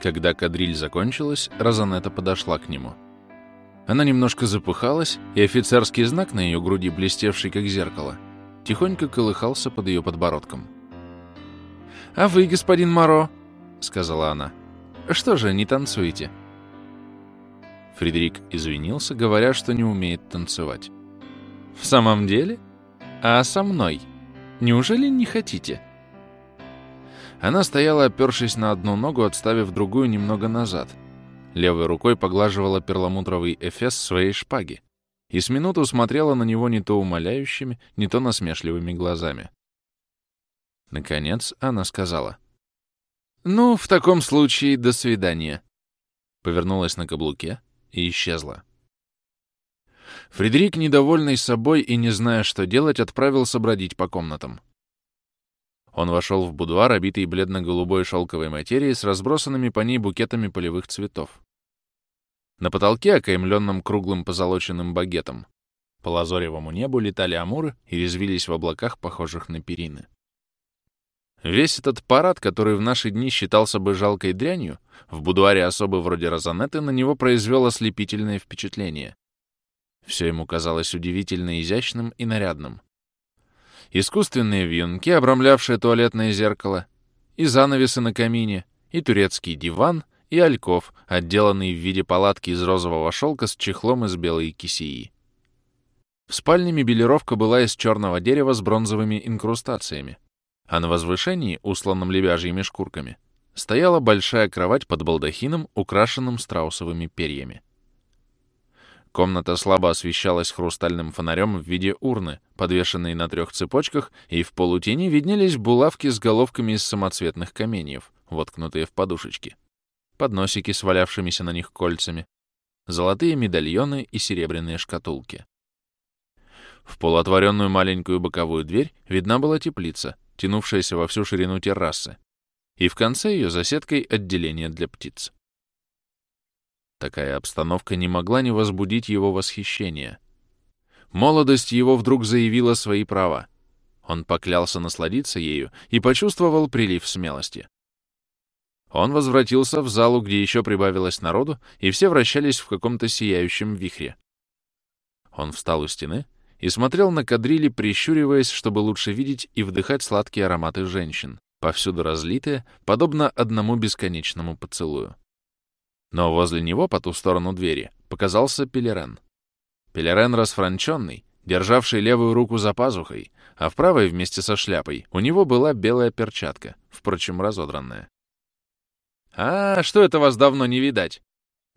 Когда кадриль закончилась, Розанетта подошла к нему. Она немножко запыхалась, и офицерский знак на ее груди, блестевший как зеркало, тихонько колыхался под ее подбородком. «А вы, господин Моро», — сказала она, — «что же, не танцуете?» Фредерик извинился, говоря, что не умеет танцевать. «В самом деле? А со мной? Неужели не хотите?» Она стояла, опершись на одну ногу, отставив другую немного назад. Левой рукой поглаживала перламутровый эфес своей шпаги и с минуту смотрела на него не то умоляющими, не то насмешливыми глазами. Наконец она сказала. «Ну, в таком случае, до свидания». Повернулась на каблуке и исчезла. Фредерик, недовольный собой и не зная, что делать, отправился бродить по комнатам. Он вошел в будуар, обитый бледно-голубой шелковой материей с разбросанными по ней букетами полевых цветов. На потолке, окаймленном круглым позолоченным багетом, по лазоревому небу летали амуры и резвились в облаках, похожих на перины. Весь этот парад, который в наши дни считался бы жалкой дрянью, в будуаре особы вроде Розанетты на него произвел ослепительное впечатление. Все ему казалось удивительно изящным и нарядным искусственные вьюнки, обрамлявшие туалетное зеркало, и занавесы на камине, и турецкий диван, и альков, отделанный в виде палатки из розового шелка с чехлом из белой кисеи. В спальне мебелировка была из черного дерева с бронзовыми инкрустациями, а на возвышении, усланном лебяжьими шкурками, стояла большая кровать под балдахином, украшенным страусовыми перьями. Комната слабо освещалась хрустальным фонарем в виде урны, подвешенной на трех цепочках, и в полутени виднелись булавки с головками из самоцветных каменьев, воткнутые в подушечки, подносики с на них кольцами, золотые медальоны и серебряные шкатулки. В полуотворенную маленькую боковую дверь видна была теплица, тянувшаяся во всю ширину террасы, и в конце ее за сеткой отделение для птиц. Такая обстановка не могла не возбудить его восхищения. Молодость его вдруг заявила свои права. Он поклялся насладиться ею и почувствовал прилив смелости. Он возвратился в залу, где еще прибавилось народу, и все вращались в каком-то сияющем вихре. Он встал у стены и смотрел на кадрили, прищуриваясь, чтобы лучше видеть и вдыхать сладкие ароматы женщин, повсюду разлитые, подобно одному бесконечному поцелую. Но возле него, по ту сторону двери, показался Пелерен. Пелерен расфранченный, державший левую руку за пазухой, а в правой вместе со шляпой у него была белая перчатка, впрочем, разодранная. «А, что это вас давно не видать?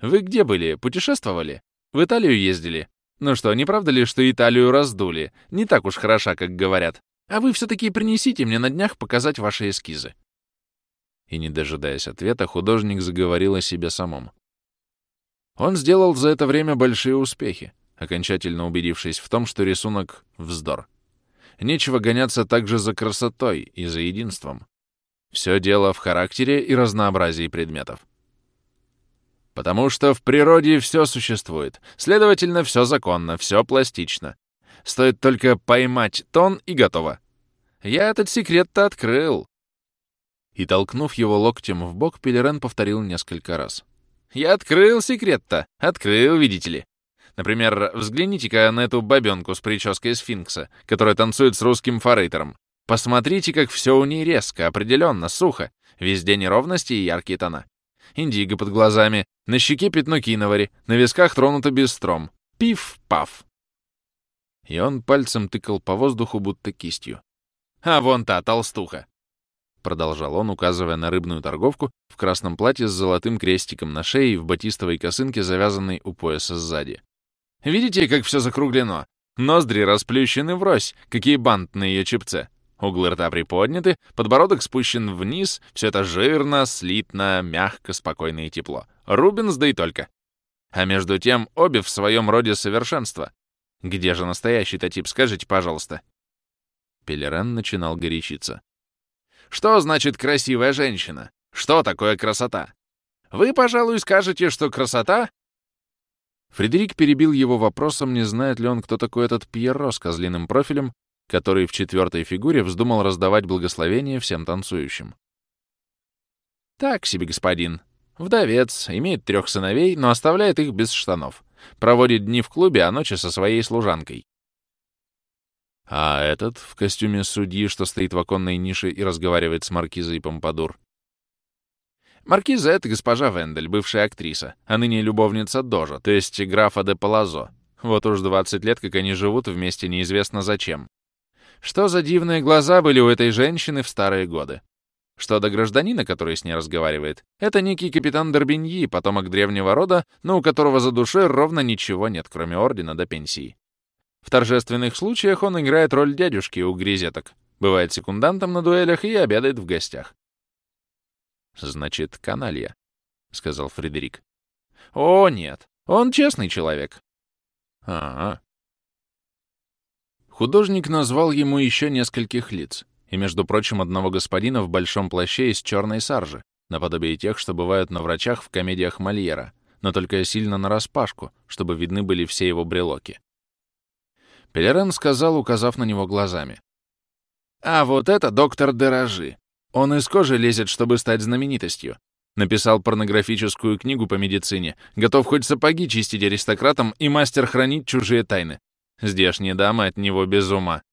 Вы где были? Путешествовали? В Италию ездили? Ну что, не правда ли, что Италию раздули? Не так уж хороша, как говорят. А вы все-таки принесите мне на днях показать ваши эскизы и, не дожидаясь ответа, художник заговорил о себе самом. Он сделал за это время большие успехи, окончательно убедившись в том, что рисунок — вздор. Нечего гоняться также за красотой и за единством. Все дело в характере и разнообразии предметов. Потому что в природе все существует, следовательно, все законно, все пластично. Стоит только поймать тон и готово. Я этот секрет-то открыл. И, толкнув его локтем в бок, Пелерен повторил несколько раз. «Я открыл секрет-то! Открыл, видите ли! Например, взгляните-ка на эту бабенку с прической сфинкса, которая танцует с русским форейтером. Посмотрите, как все у ней резко, определенно, сухо. Везде неровности и яркие тона. Индиго под глазами, на щеке пятно киновари, на висках тронуто бестром. Пиф-паф!» И он пальцем тыкал по воздуху, будто кистью. «А вон та толстуха! Продолжал он, указывая на рыбную торговку в красном платье с золотым крестиком на шее и в батистовой косынке, завязанной у пояса сзади. «Видите, как все закруглено? Ноздри расплющены врозь, какие бант на ее чепце. Углы рта приподняты, подбородок спущен вниз, все это жирно, слитно, мягко, спокойно и тепло. Рубинс, да и только. А между тем обе в своем роде совершенство. Где же настоящий-то тип, скажите, пожалуйста?» Пелерен начинал горячиться. Что значит красивая женщина? Что такое красота? Вы, пожалуй, скажете, что красота... Фредерик перебил его вопросом, не знает ли он, кто такой этот Пьеро с козлиным профилем, который в четвертой фигуре вздумал раздавать благословение всем танцующим. «Так себе, господин», Вдовец, имеет трех сыновей, но оставляет их без штанов. Проводит дни в клубе, а ночи со своей служанкой. А этот в костюме судьи, что стоит в оконной нише и разговаривает с маркизой Помпадур. Маркиза — это госпожа Вендель, бывшая актриса, а ныне любовница Дожа, то есть графа де Палазо. Вот уж 20 лет, как они живут вместе, неизвестно зачем. Что за дивные глаза были у этой женщины в старые годы. Что до гражданина, который с ней разговаривает, это некий капитан Дорбиньи, потомок древнего рода, но у которого за душой ровно ничего нет, кроме ордена до пенсии. В торжественных случаях он играет роль дядюшки у грезеток, бывает секундантом на дуэлях и обедает в гостях. «Значит, каналья», — сказал Фредерик. «О, нет, он честный человек». «А-а». Художник назвал ему еще нескольких лиц, и, между прочим, одного господина в большом плаще из черной саржи, наподобие тех, что бывают на врачах в комедиях Мольера, но только сильно нараспашку, чтобы видны были все его брелоки. Пелерен сказал, указав на него глазами. «А вот это доктор Деражи. Он из кожи лезет, чтобы стать знаменитостью. Написал порнографическую книгу по медицине, готов хоть сапоги чистить аристократам и мастер хранить чужие тайны. Здешние дамы от него без ума.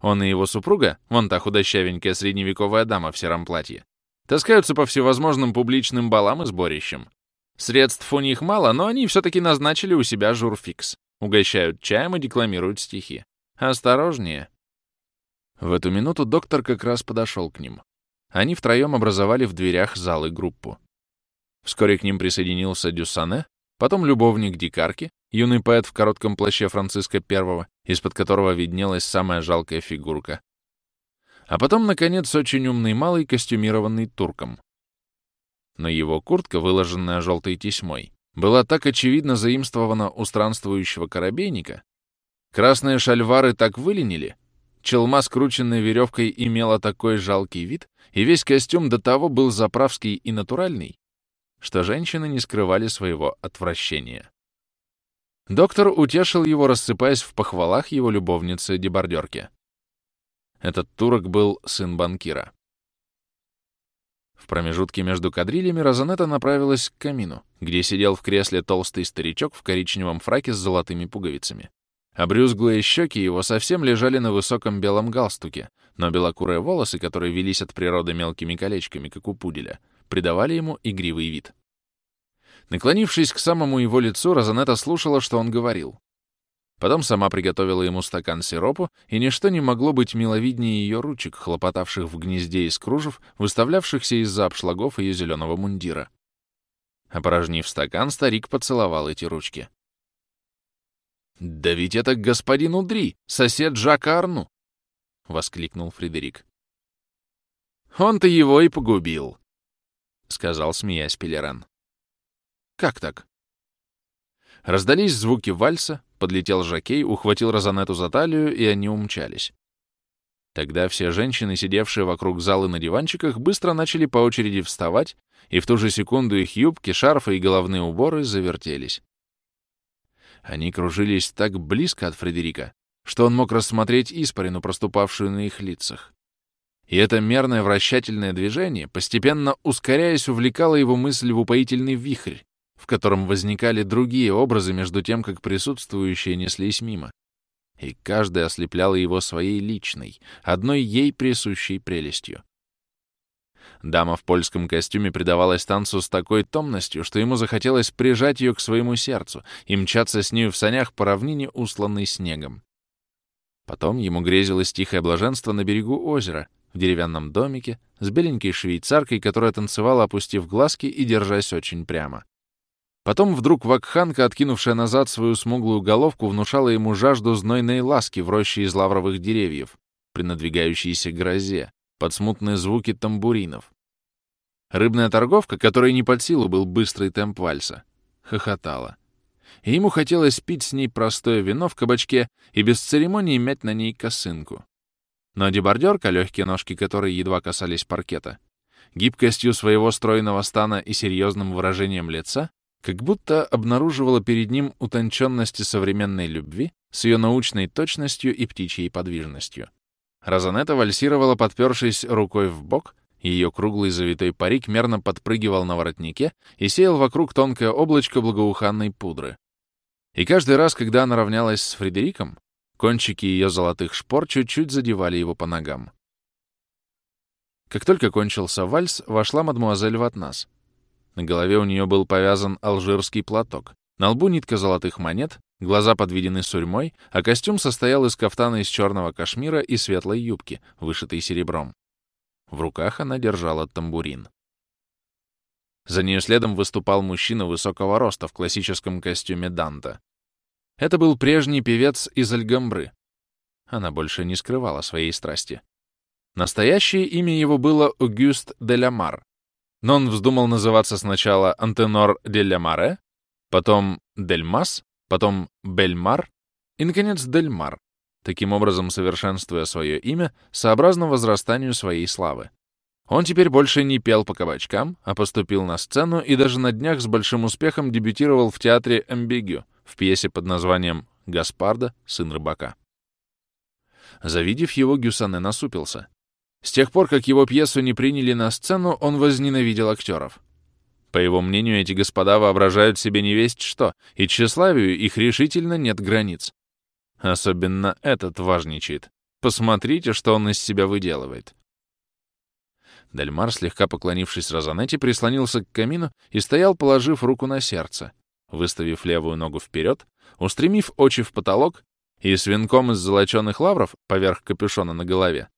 Он и его супруга, вон та худощавенькая средневековая дама в сером платье, таскаются по всевозможным публичным балам и сборищам. Средств у них мало, но они все-таки назначили у себя журфикс. Угощают чаем и декламируют стихи. Осторожнее. В эту минуту доктор как раз подошел к ним. Они втроем образовали в дверях залы группу. Вскоре к ним присоединился Дюссане, потом любовник Дикарки, юный поэт в коротком плаще Франциска I, из-под которого виднелась самая жалкая фигурка. А потом, наконец, очень умный малый, костюмированный турком. Но его куртка, выложенная желтой тесьмой, была так очевидно заимствована у странствующего корабейника, красные шальвары так выленили, челма, скрученная веревкой, имела такой жалкий вид, и весь костюм до того был заправский и натуральный, что женщины не скрывали своего отвращения. Доктор утешил его, рассыпаясь в похвалах его любовницы-дебардерки. Этот турок был сын банкира. В промежутке между кадрилями Розанетта направилась к камину, где сидел в кресле толстый старичок в коричневом фраке с золотыми пуговицами. Обрюзглые щеки его совсем лежали на высоком белом галстуке, но белокурые волосы, которые велись от природы мелкими колечками, как у пуделя, придавали ему игривый вид. Наклонившись к самому его лицу, Розанетта слушала, что он говорил. Потом сама приготовила ему стакан сиропу, и ничто не могло быть миловиднее ее ручек, хлопотавших в гнезде из кружев, выставлявшихся из-за обшлагов ее зеленого мундира. Опорожнив стакан, старик поцеловал эти ручки. «Да ведь это господин Удри, сосед Жака Арну!» — воскликнул Фредерик. «Он-то его и погубил», — сказал, смеясь Пелеран. «Как так?» Раздались звуки вальса, подлетел Жакей, ухватил Розанетту за талию, и они умчались. Тогда все женщины, сидевшие вокруг залы на диванчиках, быстро начали по очереди вставать, и в ту же секунду их юбки, шарфы и головные уборы завертелись. Они кружились так близко от Фредерика, что он мог рассмотреть испарину, проступавшую на их лицах. И это мерное вращательное движение, постепенно ускоряясь, увлекало его мысль в упоительный вихрь, в котором возникали другие образы между тем, как присутствующие неслись мимо. И каждый ослеплял его своей личной, одной ей присущей прелестью. Дама в польском костюме предавалась танцу с такой томностью, что ему захотелось прижать ее к своему сердцу и мчаться с нею в санях по равнине, усланной снегом. Потом ему грезилось тихое блаженство на берегу озера, в деревянном домике, с беленькой швейцаркой, которая танцевала, опустив глазки и держась очень прямо. Потом вдруг вакханка, откинувшая назад свою смуглую головку, внушала ему жажду знойной ласки в роще из лавровых деревьев, при надвигающейся грозе, под смутные звуки тамбуринов. Рыбная торговка, которой не под силу был быстрый темп вальса, хохотала. И ему хотелось пить с ней простое вино в кабачке и без церемонии мять на ней косынку. Но дебардерка, легкие ножки которой едва касались паркета, гибкостью своего стройного стана и серьезным выражением лица, как будто обнаруживала перед ним утонченности современной любви с ее научной точностью и птичьей подвижностью. Розанетта вальсировала, подпершись рукой в бок, Ее круглый завитой парик мерно подпрыгивал на воротнике и сеял вокруг тонкое облачко благоуханной пудры. И каждый раз, когда она равнялась с Фредериком, кончики ее золотых шпор чуть-чуть задевали его по ногам. Как только кончился вальс, вошла мадмуазель Ватнас. На голове у нее был повязан алжирский платок, на лбу нитка золотых монет, глаза подведены сурьмой, а костюм состоял из кафтана из черного кашмира и светлой юбки, вышитой серебром. В руках она держала тамбурин. За нее следом выступал мужчина высокого роста в классическом костюме Данта. Это был прежний певец из Альгамбры. Она больше не скрывала своей страсти. Настоящее имя его было Огюст де Ламар, но он вздумал называться сначала Антенор де Ламаре, потом Дельмас, потом Бельмар и, наконец, Дельмар, таким образом совершенствуя свое имя сообразно возрастанию своей славы. Он теперь больше не пел по кабачкам, а поступил на сцену и даже на днях с большим успехом дебютировал в театре «Эмбигю» в пьесе под названием «Гаспарда, сын рыбака». Завидев его, Гюсане насупился. С тех пор, как его пьесу не приняли на сцену, он возненавидел актеров. По его мнению, эти господа воображают себе невесть что, и тщеславию их решительно нет границ. Особенно этот важничает. Посмотрите, что он из себя выделывает. Дельмар, слегка поклонившись Розанетте, прислонился к камину и стоял, положив руку на сердце, выставив левую ногу вперед, устремив очи в потолок и с венком из золоченых лавров поверх капюшона на голове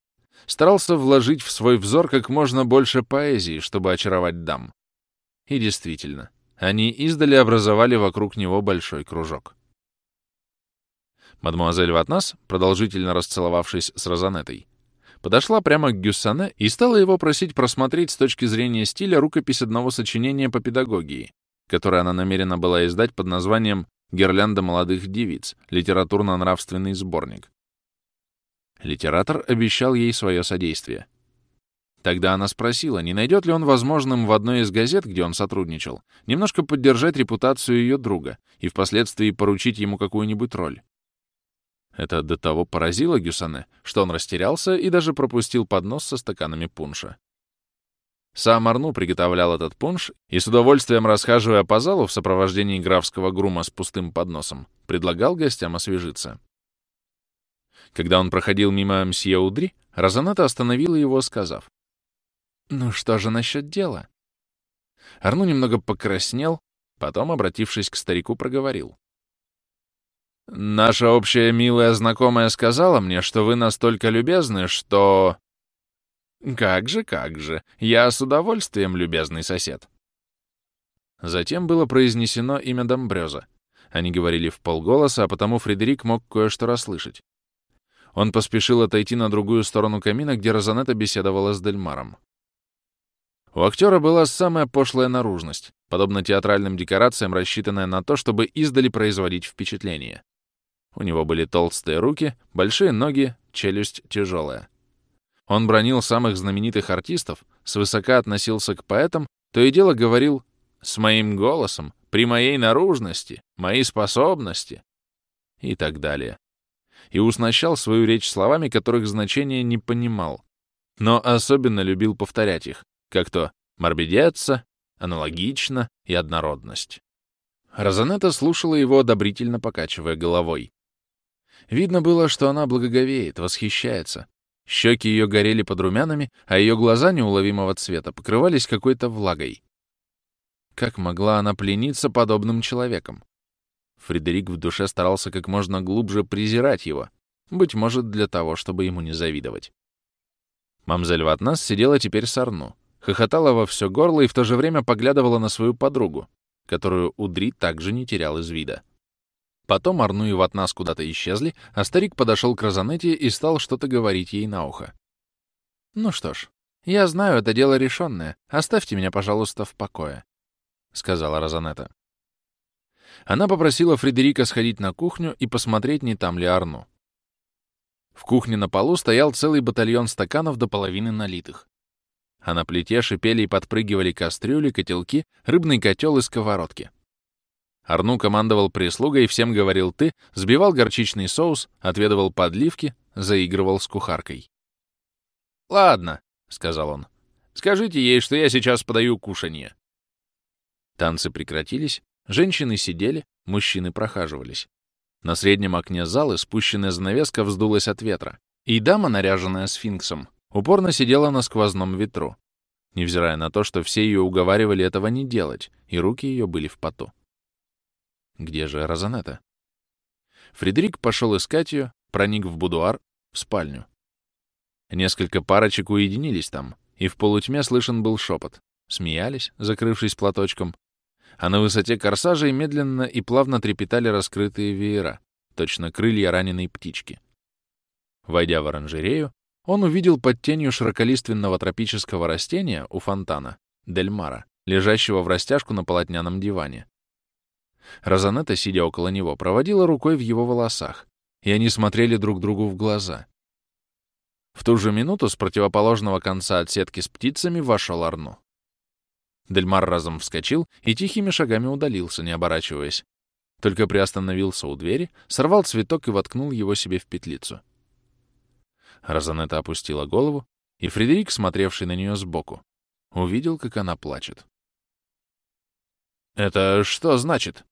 старался вложить в свой взор как можно больше поэзии, чтобы очаровать дам. И действительно, они издали образовали вокруг него большой кружок. Мадмуазель Ватнас, продолжительно расцеловавшись с Розанетой, подошла прямо к Гюссане и стала его просить просмотреть с точки зрения стиля рукопись одного сочинения по педагогии, которое она намерена была издать под названием «Гирлянда молодых девиц. Литературно-нравственный сборник». Литератор обещал ей свое содействие. Тогда она спросила, не найдет ли он возможным в одной из газет, где он сотрудничал, немножко поддержать репутацию ее друга и впоследствии поручить ему какую-нибудь роль. Это до того поразило Гюсане, что он растерялся и даже пропустил поднос со стаканами пунша. Сам Арну приготовлял этот пунш и, с удовольствием расхаживая по залу в сопровождении графского грума с пустым подносом, предлагал гостям освежиться. Когда он проходил мимо мсье Удри, Розаната остановила его, сказав, «Ну что же насчет дела?» Арну немного покраснел, потом, обратившись к старику, проговорил. «Наша общая милая знакомая сказала мне, что вы настолько любезны, что...» «Как же, как же! Я с удовольствием, любезный сосед!» Затем было произнесено имя Домбрёза. Они говорили в полголоса, а потому Фредерик мог кое-что расслышать. Он поспешил отойти на другую сторону камина, где Розанетта беседовала с Дельмаром. У актера была самая пошлая наружность, подобно театральным декорациям, рассчитанная на то, чтобы издали производить впечатление. У него были толстые руки, большие ноги, челюсть тяжелая. Он бронил самых знаменитых артистов, свысока относился к поэтам, то и дело говорил «с моим голосом, при моей наружности, мои способности» и так далее и уснащал свою речь словами, которых значения не понимал, но особенно любил повторять их, как то «морбидеться», «аналогично» и «однородность». Розанетта слушала его, одобрительно покачивая головой. Видно было, что она благоговеет, восхищается. Щеки ее горели под румянами, а ее глаза неуловимого цвета покрывались какой-то влагой. Как могла она плениться подобным человеком? Фредерик в душе старался как можно глубже презирать его, быть может, для того, чтобы ему не завидовать. Мамзель Ватнас сидела теперь с Арну, хохотала во все горло и в то же время поглядывала на свою подругу, которую Удри также не терял из вида. Потом Арну и Ватнас куда-то исчезли, а старик подошел к Розанетте и стал что-то говорить ей на ухо. «Ну что ж, я знаю, это дело решенное. Оставьте меня, пожалуйста, в покое», — сказала Розанетта. Она попросила Фредерика сходить на кухню и посмотреть, не там ли Арну. В кухне на полу стоял целый батальон стаканов до половины налитых. А на плите шипели и подпрыгивали кастрюли, котелки, рыбный котел и сковородки. Арну командовал прислугой, всем говорил «ты», сбивал горчичный соус, отведывал подливки, заигрывал с кухаркой. «Ладно», — сказал он, — Скажите ей, что я сейчас подаю кушанье». Танцы прекратились, женщины сидели, мужчины прохаживались. На среднем окне залы спущенная занавеска вздулась от ветра, и дама, наряженная сфинксом, упорно сидела на сквозном ветру, невзирая на то, что все ее уговаривали этого не делать, и руки ее были в поту. Где же Розанетта? Фредерик пошел искать ее, проник в будуар, в спальню. Несколько парочек уединились там, и в полутьме слышен был шепот. Смеялись, закрывшись платочком. А на высоте корсажей медленно и плавно трепетали раскрытые веера, точно крылья раненой птички. Войдя в оранжерею, он увидел под тенью широколиственного тропического растения у фонтана Дельмара, лежащего в растяжку на полотняном диване. Розанетта, сидя около него, проводила рукой в его волосах, и они смотрели друг другу в глаза. В ту же минуту с противоположного конца от сетки с птицами вошел Арну. Дельмар разом вскочил и тихими шагами удалился, не оборачиваясь. Только приостановился у двери, сорвал цветок и воткнул его себе в петлицу. Розанетта опустила голову, и Фредерик, смотревший на нее сбоку, увидел, как она плачет. «Это что значит?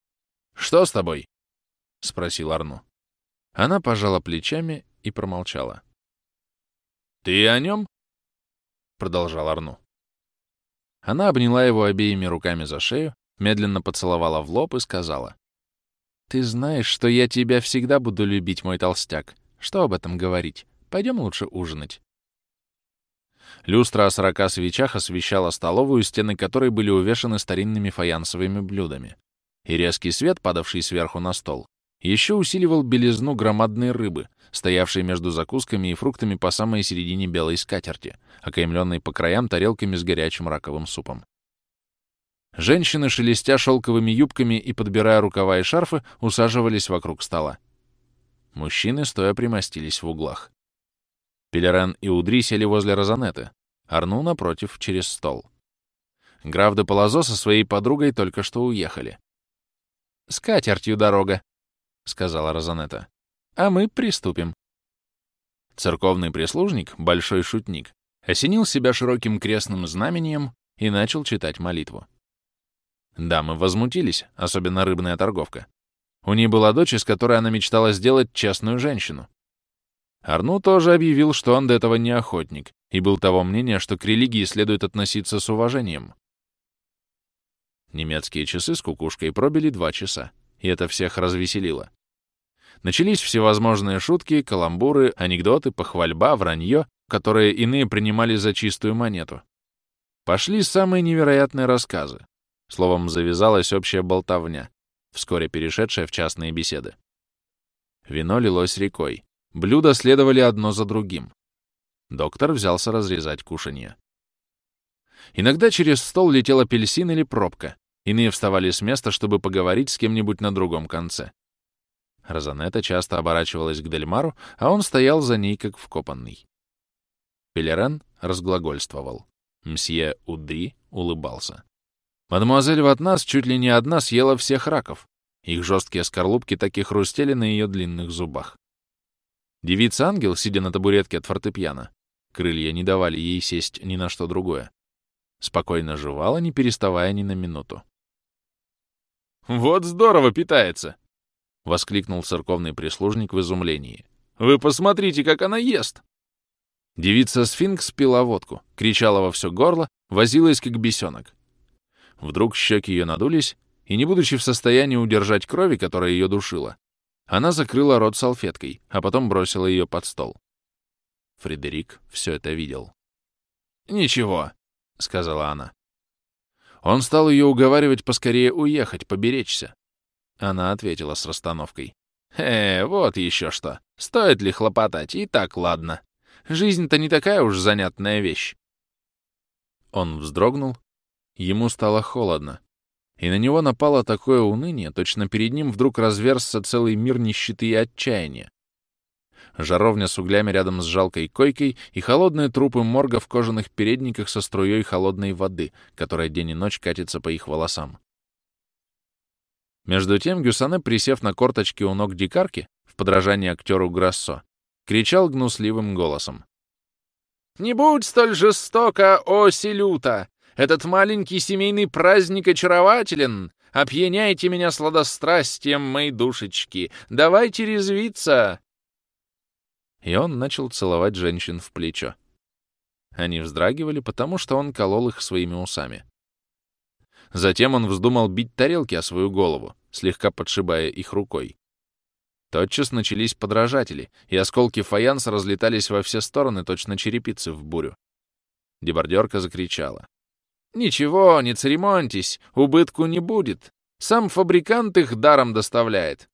Что с тобой?» — спросил Арну. Она пожала плечами и промолчала. «Ты о нем?» — продолжал Арну. Она обняла его обеими руками за шею, медленно поцеловала в лоб и сказала. «Ты знаешь, что я тебя всегда буду любить, мой толстяк. Что об этом говорить? Пойдем лучше ужинать». Люстра о сорока свечах освещала столовую, стены которой были увешаны старинными фаянсовыми блюдами. И резкий свет, падавший сверху на стол, еще усиливал белизну громадной рыбы, стоявшей между закусками и фруктами по самой середине белой скатерти, окаймленной по краям тарелками с горячим раковым супом. Женщины, шелестя шелковыми юбками и подбирая рукава и шарфы, усаживались вокруг стола. Мужчины стоя примостились в углах. Пелерен и Удри сели возле Розанеты, Арну напротив, через стол. Граф де Палазо со своей подругой только что уехали. «С катертью дорога», — сказала Розанета. «А мы приступим». Церковный прислужник, большой шутник, осенил себя широким крестным знамением и начал читать молитву. Дамы возмутились, особенно рыбная торговка. У ней была дочь, из которой она мечтала сделать честную женщину. Арну тоже объявил, что он до этого не охотник, и был того мнения, что к религии следует относиться с уважением. Немецкие часы с кукушкой пробили два часа, и это всех развеселило. Начались всевозможные шутки, каламбуры, анекдоты, похвальба, вранье, которые иные принимали за чистую монету. Пошли самые невероятные рассказы. Словом, завязалась общая болтовня, вскоре перешедшая в частные беседы. Вино лилось рекой. Блюда следовали одно за другим. Доктор взялся разрезать кушанье. Иногда через стол летел апельсин или пробка. Иные вставали с места, чтобы поговорить с кем-нибудь на другом конце. Розанетта часто оборачивалась к Дельмару, а он стоял за ней, как вкопанный. Пелеран разглагольствовал. Мсье Удри улыбался. Мадемуазель Ватнас чуть ли не одна съела всех раков. Их жесткие скорлупки так и хрустели на ее длинных зубах. Девица-ангел, сидя на табуретке от фортепиано, крылья не давали ей сесть ни на что другое, спокойно жевала, не переставая ни на минуту. «Вот здорово питается!» — воскликнул церковный прислужник в изумлении. «Вы посмотрите, как она ест!» Девица-сфинкс пила водку, кричала во все горло, возилась, как бесенок. Вдруг щеки ее надулись, и, не будучи в состоянии удержать крови, которая ее душила, она закрыла рот салфеткой, а потом бросила ее под стол. Фредерик все это видел. «Ничего», — сказала она. Он стал ее уговаривать поскорее уехать, поберечься. Она ответила с расстановкой. «Э, вот еще что. Стоит ли хлопотать? И так ладно. Жизнь-то не такая уж занятная вещь». Он вздрогнул. Ему стало холодно и на него напало такое уныние, точно перед ним вдруг разверзся целый мир нищеты и отчаяния. Жаровня с углями рядом с жалкой койкой и холодные трупы морга в кожаных передниках со струей холодной воды, которая день и ночь катится по их волосам. Между тем Гюсане, присев на корточки у ног дикарки, в подражании актеру Грассо, кричал гнусливым голосом. Не будь столь жестоко, о Селюта! Этот маленький семейный праздник очарователен. Опьяняйте меня сладострастием, мои душечки. Давайте резвиться!» И он начал целовать женщин в плечо. Они вздрагивали, потому что он колол их своими усами. Затем он вздумал бить тарелки о свою голову, слегка подшибая их рукой. Тотчас начались подражатели, и осколки фаянса разлетались во все стороны, точно черепицы в бурю. Дебардерка закричала. «Ничего, не церемоньтесь, убытку не будет. Сам фабрикант их даром доставляет».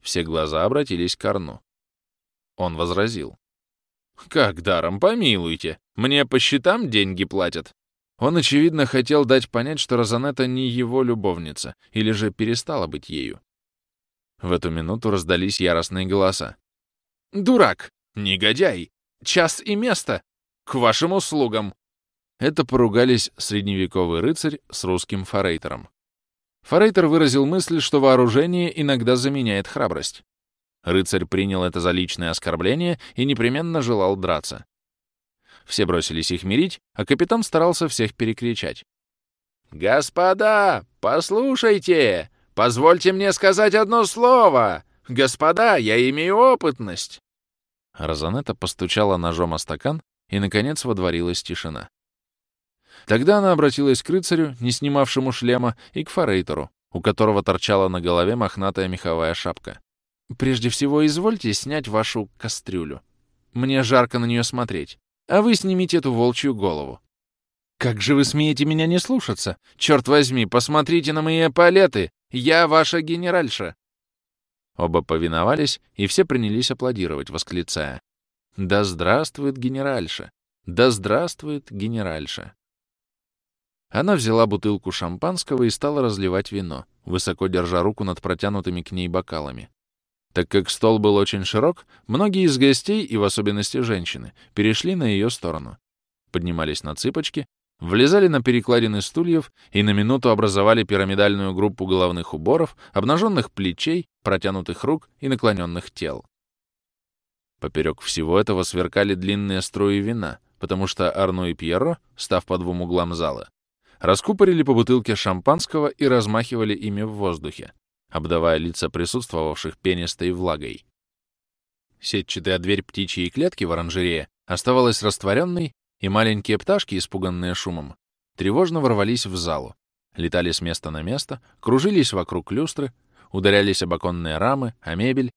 Все глаза обратились к Арну. Он возразил. «Как даром, помилуйте. Мне по счетам деньги платят». Он, очевидно, хотел дать понять, что Розанетта не его любовница, или же перестала быть ею. В эту минуту раздались яростные голоса. «Дурак! Негодяй! Час и место! К вашим услугам!» Это поругались средневековый рыцарь с русским форейтером. Форейтер выразил мысль, что вооружение иногда заменяет храбрость. Рыцарь принял это за личное оскорбление и непременно желал драться. Все бросились их мирить, а капитан старался всех перекричать. «Господа, послушайте! Позвольте мне сказать одно слово! Господа, я имею опытность!» Розанетта постучала ножом о стакан, и, наконец, водворилась тишина. Тогда она обратилась к рыцарю, не снимавшему шлема, и к форейтеру, у которого торчала на голове мохнатая меховая шапка. «Прежде всего, извольте снять вашу кастрюлю. Мне жарко на нее смотреть. А вы снимите эту волчью голову. Как же вы смеете меня не слушаться? Черт возьми, посмотрите на мои эполеты! Я ваша генеральша!» Оба повиновались, и все принялись аплодировать, восклицая. «Да здравствует генеральша! Да здравствует генеральша!» Она взяла бутылку шампанского и стала разливать вино, высоко держа руку над протянутыми к ней бокалами. Так как стол был очень широк, многие из гостей, и в особенности женщины, перешли на ее сторону. Поднимались на цыпочки, влезали на перекладины стульев и на минуту образовали пирамидальную группу головных уборов, обнаженных плечей, протянутых рук и наклоненных тел. Поперек всего этого сверкали длинные струи вина, потому что Арно и Пьеро, став по двум углам зала, раскупорили по бутылке шампанского и размахивали ими в воздухе, обдавая лица присутствовавших пенистой влагой. Сетчатая дверь птичьей клетки в оранжерее оставалась растворенной, и маленькие пташки, испуганные шумом, тревожно ворвались в залу, летали с места на место, кружились вокруг люстры, ударялись об оконные рамы, о мебель,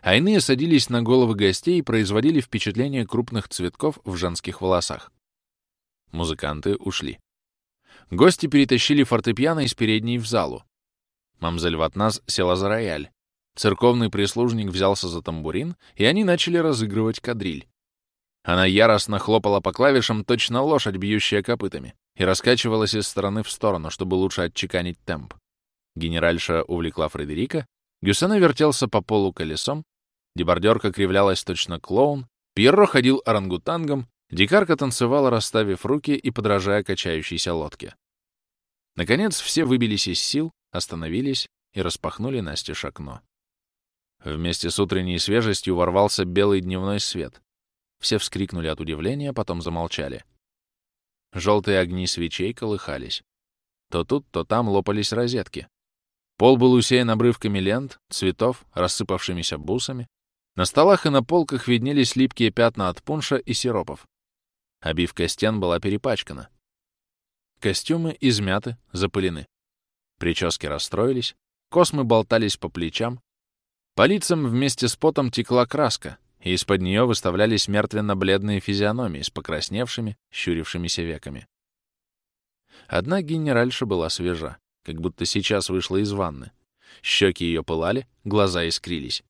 а иные садились на головы гостей и производили впечатление крупных цветков в женских волосах. Музыканты ушли. Гости перетащили фортепиано из передней в залу. Мамзель Ватназ села за рояль. Церковный прислужник взялся за тамбурин, и они начали разыгрывать кадриль. Она яростно хлопала по клавишам, точно лошадь, бьющая копытами, и раскачивалась из стороны в сторону, чтобы лучше отчеканить темп. Генеральша увлекла Фредерика, Гюссена вертелся по полу колесом, дебардерка кривлялась точно клоун, Пьерро ходил орангутангом, Дикарка танцевала, расставив руки и подражая качающейся лодке. Наконец все выбились из сил, остановились и распахнули настежь окно. Вместе с утренней свежестью ворвался белый дневной свет. Все вскрикнули от удивления, потом замолчали. Желтые огни свечей колыхались. То тут, то там лопались розетки. Пол был усеян обрывками лент, цветов, рассыпавшимися бусами. На столах и на полках виднелись липкие пятна от пунша и сиропов. Обивка стен была перепачкана. Костюмы измяты, запылены. Прически расстроились, космы болтались по плечам. По лицам вместе с потом текла краска, и из-под нее выставлялись мертвенно-бледные физиономии с покрасневшими, щурившимися веками. Одна генеральша была свежа, как будто сейчас вышла из ванны. Щеки ее пылали, глаза искрились.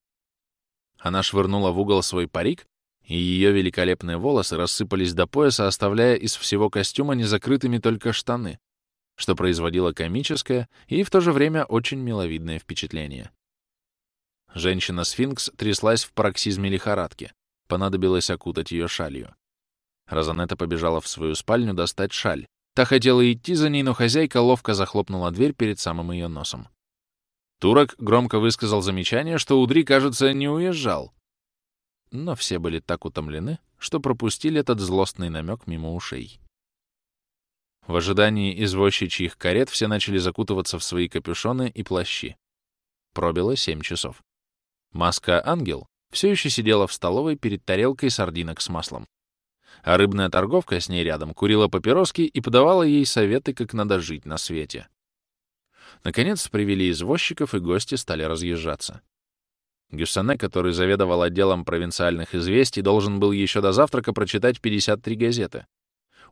Она швырнула в угол свой парик и ее великолепные волосы рассыпались до пояса, оставляя из всего костюма незакрытыми только штаны, что производило комическое и в то же время очень миловидное впечатление. Женщина-сфинкс тряслась в пароксизме лихорадки. Понадобилось окутать ее шалью. Розанетта побежала в свою спальню достать шаль. Та хотела идти за ней, но хозяйка ловко захлопнула дверь перед самым ее носом. Турок громко высказал замечание, что Удри, кажется, не уезжал, но все были так утомлены, что пропустили этот злостный намек мимо ушей. В ожидании извозчичьих карет все начали закутываться в свои капюшоны и плащи. Пробило семь часов. Маска-ангел все еще сидела в столовой перед тарелкой сардинок с маслом. А рыбная торговка с ней рядом курила папироски и подавала ей советы, как надо жить на свете. Наконец привели извозчиков, и гости стали разъезжаться. Гюссане, который заведовал отделом провинциальных известий, должен был еще до завтрака прочитать 53 газеты.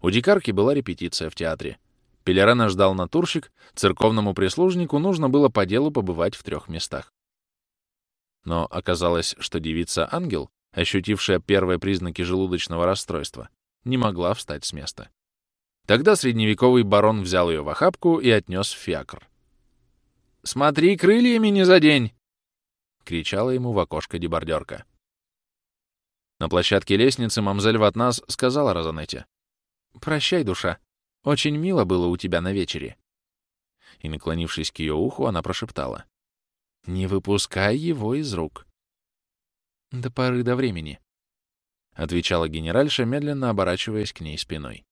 У дикарки была репетиция в театре. Пелерана ждал натурщик, церковному прислужнику нужно было по делу побывать в трех местах. Но оказалось, что девица-ангел, ощутившая первые признаки желудочного расстройства, не могла встать с места. Тогда средневековый барон взял ее в охапку и отнес в фиакр. «Смотри, крыльями не задень!» — кричала ему в окошко дебардерка. На площадке лестницы мамзель Ватнас сказала Розанете. «Прощай, душа. Очень мило было у тебя на вечере». И, наклонившись к ее уху, она прошептала. «Не выпускай его из рук». «До поры до времени», — отвечала генеральша, медленно оборачиваясь к ней спиной.